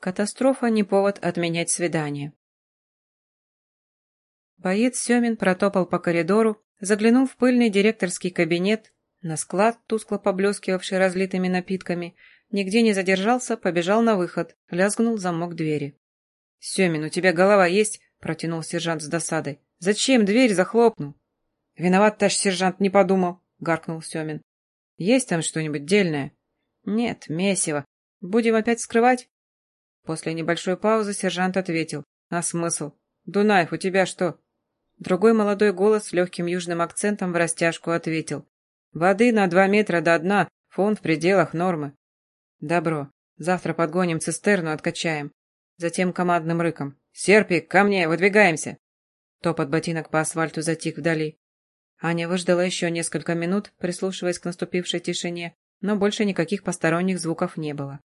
Катастрофа не повод отменять свидание. Боец Семин протопал по коридору, заглянул в пыльный директорский кабинет, на склад, тускло поблескивавший разлитыми напитками, нигде не задержался, побежал на выход, лязгнул замок двери. «Семин, у тебя голова есть?» – протянул сержант с досадой. «Зачем дверь захлопнул?» «Виноват, товарищ сержант, не подумал», – гаркнул Семин. «Есть там что-нибудь дельное?» «Нет, месиво. Будем опять скрывать?» После небольшой паузы сержант ответил. «А смысл? Дунаев, у тебя что?» Другой молодой голос с легким южным акцентом в растяжку ответил. «Воды на два метра до дна, фон в пределах нормы». «Добро. Завтра подгоним цистерну, откачаем». Затем командным рыком. «Серпик, ко мне, выдвигаемся!» Топот ботинок по асфальту затих вдали. Аня выждала еще несколько минут, прислушиваясь к наступившей тишине, но больше никаких посторонних звуков не было.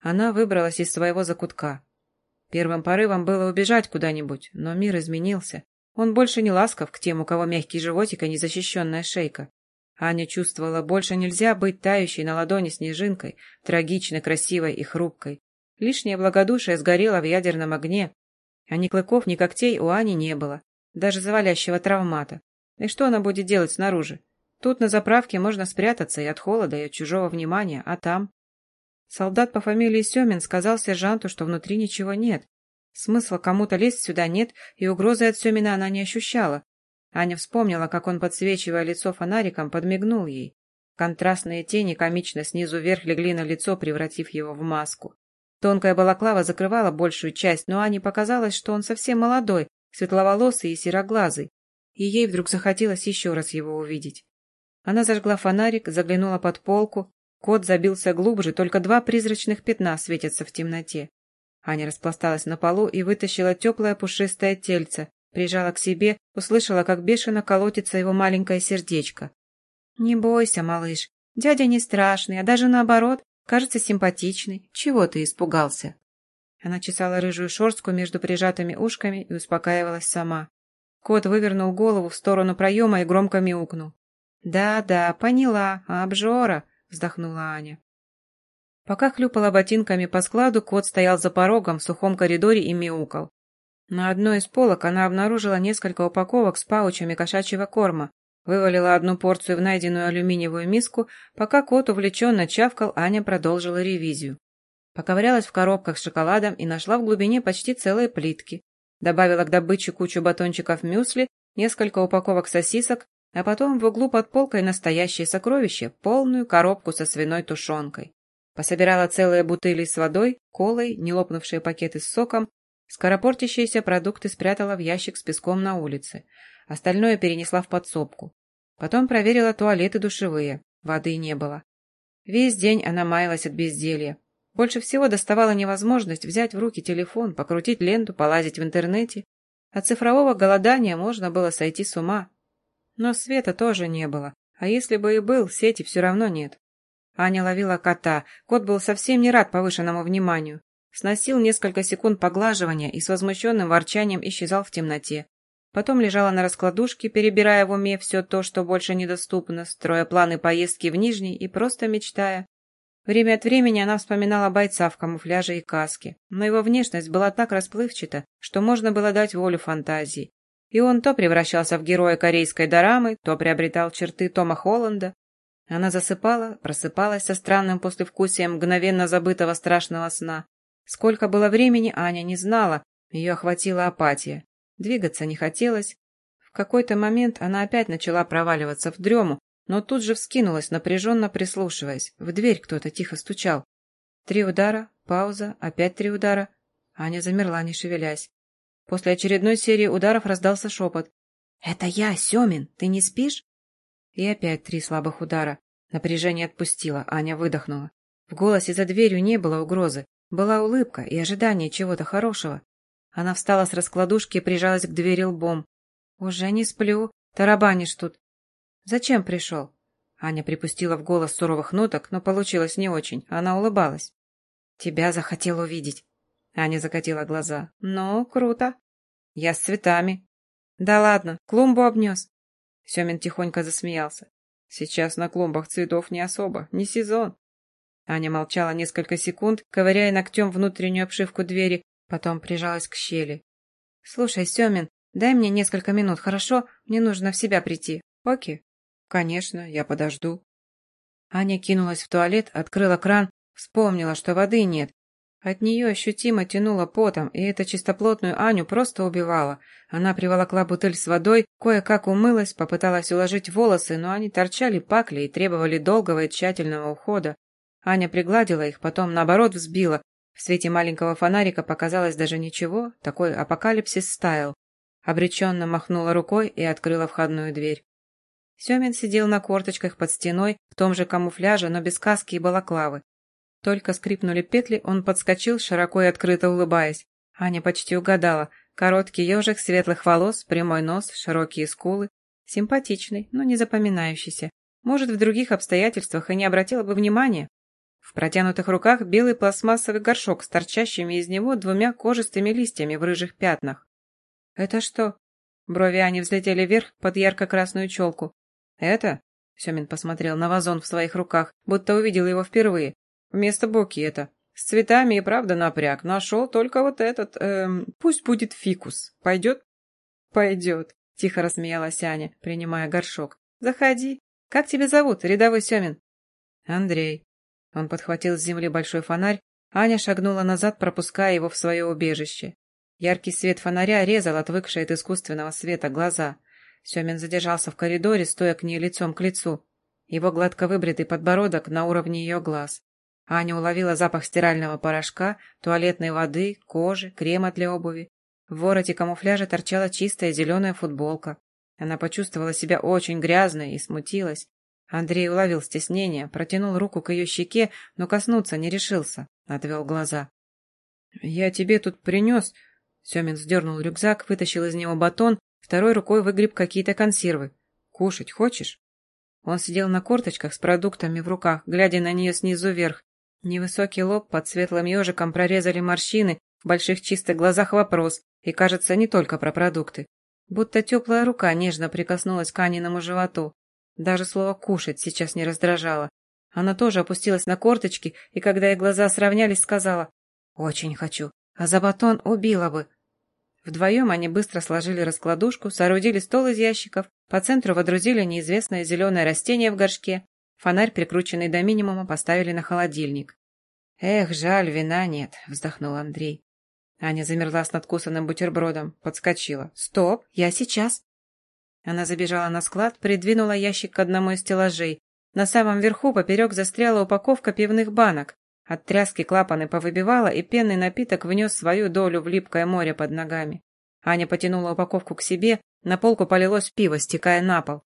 Она выбралась из своего закутка. Первым порывом было убежать куда-нибудь, но мир изменился. Он больше не ласков к тем, у кого мягкий животик и незащищенная шейка. Аня чувствовала, больше нельзя быть тающей на ладони снежинкой, трагично красивой и хрупкой. Лишнее благодушие сгорело в ядерном огне, а ни клыков, ни когтей у Ани не было, даже завалящего травмата. И что она будет делать снаружи? Тут на заправке можно спрятаться и от холода, и от чужого внимания, а там... Солдат по фамилии Семин сказал сержанту, что внутри ничего нет. Смысла кому-то лезть сюда нет, и угрозы от Семина она не ощущала. Аня вспомнила, как он, подсвечивая лицо фонариком, подмигнул ей. Контрастные тени комично снизу вверх легли на лицо, превратив его в маску. Тонкая балаклава закрывала большую часть, но Ане показалось, что он совсем молодой, светловолосый и сероглазый, и ей вдруг захотелось еще раз его увидеть. Она зажгла фонарик, заглянула под полку, Кот забился глубже, только два призрачных пятна светятся в темноте. Аня распласталась на полу и вытащила теплое пушистое тельце, прижала к себе, услышала, как бешено колотится его маленькое сердечко. «Не бойся, малыш, дядя не страшный, а даже наоборот, кажется симпатичный. Чего ты испугался?» Она чесала рыжую шорстку между прижатыми ушками и успокаивалась сама. Кот вывернул голову в сторону проема и громко мяукнул. «Да-да, поняла, обжора вздохнула Аня. Пока хлюпала ботинками по складу, кот стоял за порогом в сухом коридоре и мяукал. На одной из полок она обнаружила несколько упаковок с паучами кошачьего корма, вывалила одну порцию в найденную алюминиевую миску, пока кот увлеченно чавкал, Аня продолжила ревизию. Поковырялась в коробках с шоколадом и нашла в глубине почти целые плитки. Добавила к добыче кучу батончиков мюсли, несколько упаковок сосисок, а потом в углу под полкой настоящее сокровище, полную коробку со свиной тушенкой. Пособирала целые бутыли с водой, колой, не лопнувшие пакеты с соком, скоропортящиеся продукты спрятала в ящик с песком на улице, остальное перенесла в подсобку. Потом проверила туалеты душевые, воды не было. Весь день она маялась от безделья. Больше всего доставала невозможность взять в руки телефон, покрутить ленту, полазить в интернете. От цифрового голодания можно было сойти с ума, но света тоже не было, а если бы и был, сети все равно нет. Аня ловила кота, кот был совсем не рад повышенному вниманию. Сносил несколько секунд поглаживания и с возмущенным ворчанием исчезал в темноте. Потом лежала на раскладушке, перебирая в уме все то, что больше недоступно, строя планы поездки в Нижний и просто мечтая. Время от времени она вспоминала бойца в камуфляже и каске, но его внешность была так расплывчата, что можно было дать волю фантазии. И он то превращался в героя корейской дорамы, то приобретал черты Тома Холланда. Она засыпала, просыпалась со странным послевкусием мгновенно забытого страшного сна. Сколько было времени, Аня не знала, ее охватила апатия. Двигаться не хотелось. В какой-то момент она опять начала проваливаться в дрему, но тут же вскинулась, напряженно прислушиваясь. В дверь кто-то тихо стучал. Три удара, пауза, опять три удара. Аня замерла, не шевелясь. После очередной серии ударов раздался шепот. «Это я, Семин, ты не спишь?» И опять три слабых удара. Напряжение отпустило, Аня выдохнула. В голосе за дверью не было угрозы. Была улыбка и ожидание чего-то хорошего. Она встала с раскладушки и прижалась к двери лбом. «Уже не сплю. Тарабанишь тут». «Зачем пришел?» Аня припустила в голос суровых ноток, но получилось не очень. Она улыбалась. «Тебя захотел увидеть». Аня закатила глаза. «Ну, круто. Я с цветами». «Да ладно, клумбу обнес». Семин тихонько засмеялся. «Сейчас на клумбах цветов не особо, не сезон». Аня молчала несколько секунд, ковыряя ногтем внутреннюю обшивку двери, потом прижалась к щели. «Слушай, Семин, дай мне несколько минут, хорошо? Мне нужно в себя прийти. Окей?» «Конечно, я подожду». Аня кинулась в туалет, открыла кран, вспомнила, что воды нет. От нее ощутимо тянуло потом, и эта чистоплотную Аню просто убивала. Она приволокла бутыль с водой, кое-как умылась, попыталась уложить волосы, но они торчали пакли и требовали долгого и тщательного ухода. Аня пригладила их, потом, наоборот, взбила. В свете маленького фонарика показалось даже ничего, такой апокалипсис стайл. Обреченно махнула рукой и открыла входную дверь. Семин сидел на корточках под стеной, в том же камуфляже, но без каски и балаклавы. Только скрипнули петли, он подскочил, широко и открыто улыбаясь. Аня почти угадала. Короткий ежик светлых волос, прямой нос, широкие скулы. Симпатичный, но не запоминающийся. Может, в других обстоятельствах и не обратила бы внимания. В протянутых руках белый пластмассовый горшок с торчащими из него двумя кожистыми листьями в рыжих пятнах. «Это что?» Брови Ани взлетели вверх под ярко-красную челку. «Это?» — Семин посмотрел на вазон в своих руках, будто увидел его впервые. «Вместо букета. С цветами и правда напряг. Нашел только вот этот... Эм, пусть будет фикус. Пойдет?» «Пойдет», — тихо рассмеялась Аня, принимая горшок. «Заходи. Как тебя зовут, рядовой Семин?» «Андрей». Он подхватил с земли большой фонарь, Аня шагнула назад, пропуская его в свое убежище. Яркий свет фонаря резал отвыкшие от искусственного света глаза — Семин задержался в коридоре, стоя к ней лицом к лицу. Его гладко выбритый подбородок на уровне ее глаз. Аня уловила запах стирального порошка, туалетной воды, кожи, крема для обуви. В вороте камуфляжа торчала чистая зеленая футболка. Она почувствовала себя очень грязной и смутилась. Андрей уловил стеснение, протянул руку к ее щеке, но коснуться не решился, отвел глаза. «Я тебе тут принес...» Семин сдернул рюкзак, вытащил из него батон Второй рукой выгреб какие-то консервы. «Кушать хочешь?» Он сидел на корточках с продуктами в руках, глядя на нее снизу вверх. Невысокий лоб под светлым ежиком прорезали морщины, в больших чистых глазах вопрос, и, кажется, не только про продукты. Будто теплая рука нежно прикоснулась к Аниному животу. Даже слово «кушать» сейчас не раздражало. Она тоже опустилась на корточки, и когда их глаза сравнялись, сказала «Очень хочу, а за батон убила бы, Вдвоем они быстро сложили раскладушку, соорудили стол из ящиков, по центру водрузили неизвестное зеленое растение в горшке, фонарь, прикрученный до минимума, поставили на холодильник. «Эх, жаль, вина нет», — вздохнул Андрей. Аня замерла с надкусанным бутербродом, подскочила. «Стоп, я сейчас». Она забежала на склад, придвинула ящик к одному из стеллажей. На самом верху поперек застряла упаковка пивных банок. От тряски клапаны повыбивала, и пенный напиток внес свою долю в липкое море под ногами. Аня потянула упаковку к себе, на полку полилось пиво, стекая на пол.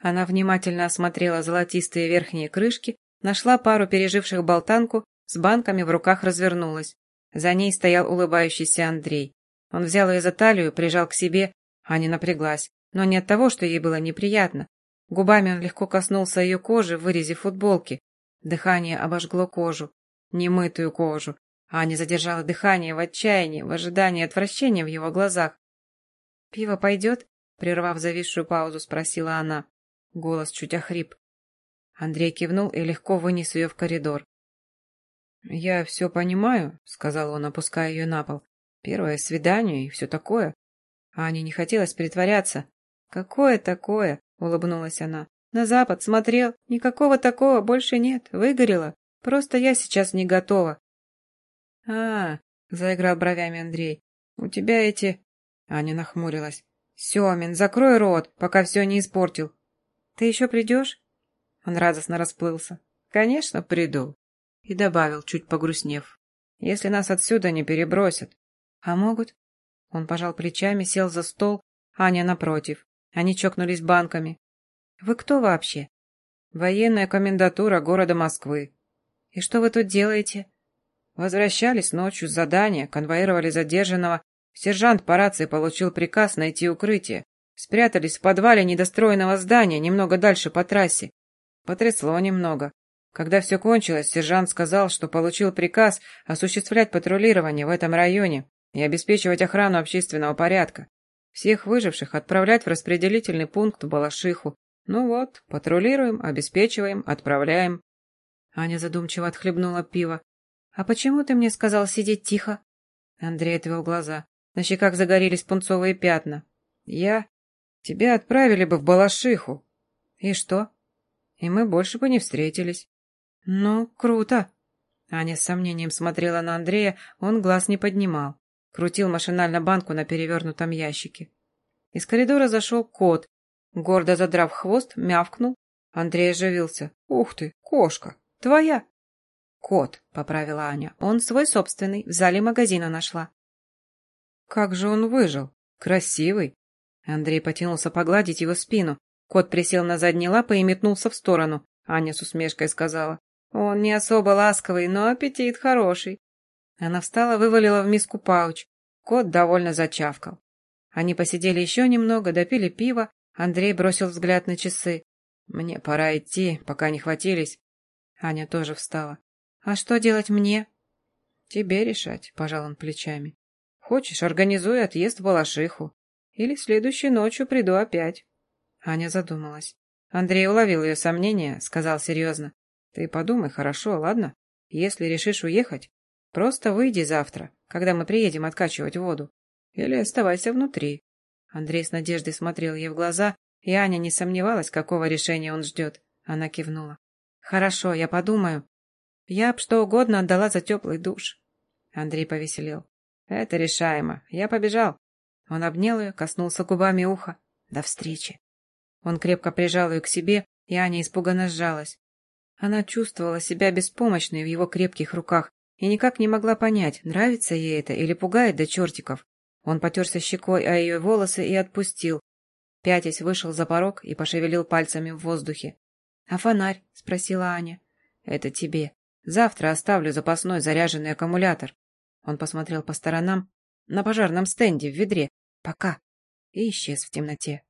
Она внимательно осмотрела золотистые верхние крышки, нашла пару переживших болтанку, с банками в руках развернулась. За ней стоял улыбающийся Андрей. Он взял ее за талию, прижал к себе. Аня напряглась, но не от того, что ей было неприятно. Губами он легко коснулся ее кожи в вырезе футболки. Дыхание обожгло кожу немытую кожу. Аня задержала дыхание в отчаянии, в ожидании отвращения в его глазах. «Пиво пойдет?» — прервав зависшую паузу, спросила она. Голос чуть охрип. Андрей кивнул и легко вынес ее в коридор. «Я все понимаю», — сказал он, опуская ее на пол. «Первое свидание и все такое». Ане не хотелось притворяться. «Какое такое?» — улыбнулась она. «На запад смотрел. Никакого такого больше нет. Выгорело. Просто я сейчас не готова. А, заиграл бровями Андрей. У тебя эти... Аня нахмурилась. Семин, закрой рот, пока все не испортил. Ты еще придешь? Он радостно расплылся. Конечно, приду. И добавил, чуть погрустнев. Если нас отсюда не перебросят. А могут? Он пожал плечами, сел за стол, Аня напротив. Они чокнулись банками. Вы кто вообще? Военная комендатура города Москвы. «И что вы тут делаете?» Возвращались ночью с задания, конвоировали задержанного. Сержант по рации получил приказ найти укрытие. Спрятались в подвале недостроенного здания, немного дальше по трассе. Потрясло немного. Когда все кончилось, сержант сказал, что получил приказ осуществлять патрулирование в этом районе и обеспечивать охрану общественного порядка. Всех выживших отправлять в распределительный пункт Балашиху. Ну вот, патрулируем, обеспечиваем, отправляем. Аня задумчиво отхлебнула пиво. «А почему ты мне сказал сидеть тихо?» Андрей отвел глаза. На щеках загорелись пунцовые пятна. «Я? Тебя отправили бы в Балашиху». «И что?» «И мы больше бы не встретились». «Ну, круто!» Аня с сомнением смотрела на Андрея, он глаз не поднимал. Крутил машинально банку на перевернутом ящике. Из коридора зашел кот. Гордо задрав хвост, мявкнул. Андрей оживился. «Ух ты, кошка! Твоя!» «Кот», — поправила Аня. «Он свой собственный, в зале магазина нашла». «Как же он выжил? Красивый!» Андрей потянулся погладить его спину. Кот присел на задние лапы и метнулся в сторону. Аня с усмешкой сказала. «Он не особо ласковый, но аппетит хороший». Она встала, вывалила в миску пауч. Кот довольно зачавкал. Они посидели еще немного, допили пиво. Андрей бросил взгляд на часы. «Мне пора идти, пока не хватились». Аня тоже встала. «А что делать мне?» «Тебе решать», — пожал он плечами. «Хочешь, организуй отъезд в Балашиху. Или следующей ночью приду опять». Аня задумалась. Андрей уловил ее сомнения, сказал серьезно. «Ты подумай хорошо, ладно? Если решишь уехать, просто выйди завтра, когда мы приедем откачивать воду. Или оставайся внутри». Андрей с надеждой смотрел ей в глаза, и Аня не сомневалась, какого решения он ждет. Она кивнула. «Хорошо, я подумаю. Я б что угодно отдала за теплый душ». Андрей повеселел. «Это решаемо. Я побежал». Он обнял ее, коснулся губами уха. «До встречи». Он крепко прижал ее к себе, и Аня испуганно сжалась. Она чувствовала себя беспомощной в его крепких руках и никак не могла понять, нравится ей это или пугает до чертиков. Он потерся щекой о ее волосы и отпустил. Пятясь вышел за порог и пошевелил пальцами в воздухе. «А фонарь?» — спросила Аня. «Это тебе. Завтра оставлю запасной заряженный аккумулятор». Он посмотрел по сторонам. «На пожарном стенде в ведре. Пока». И исчез в темноте.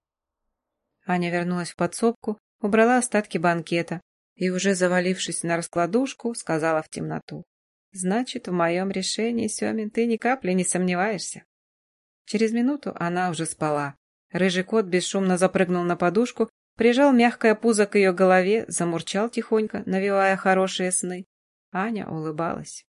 Аня вернулась в подсобку, убрала остатки банкета и, уже завалившись на раскладушку, сказала в темноту. «Значит, в моем решении, Семин, ты ни капли не сомневаешься». Через минуту она уже спала. Рыжий кот бесшумно запрыгнул на подушку, прижал мягкое пузо к ее голове, замурчал тихонько, навевая хорошие сны. Аня улыбалась.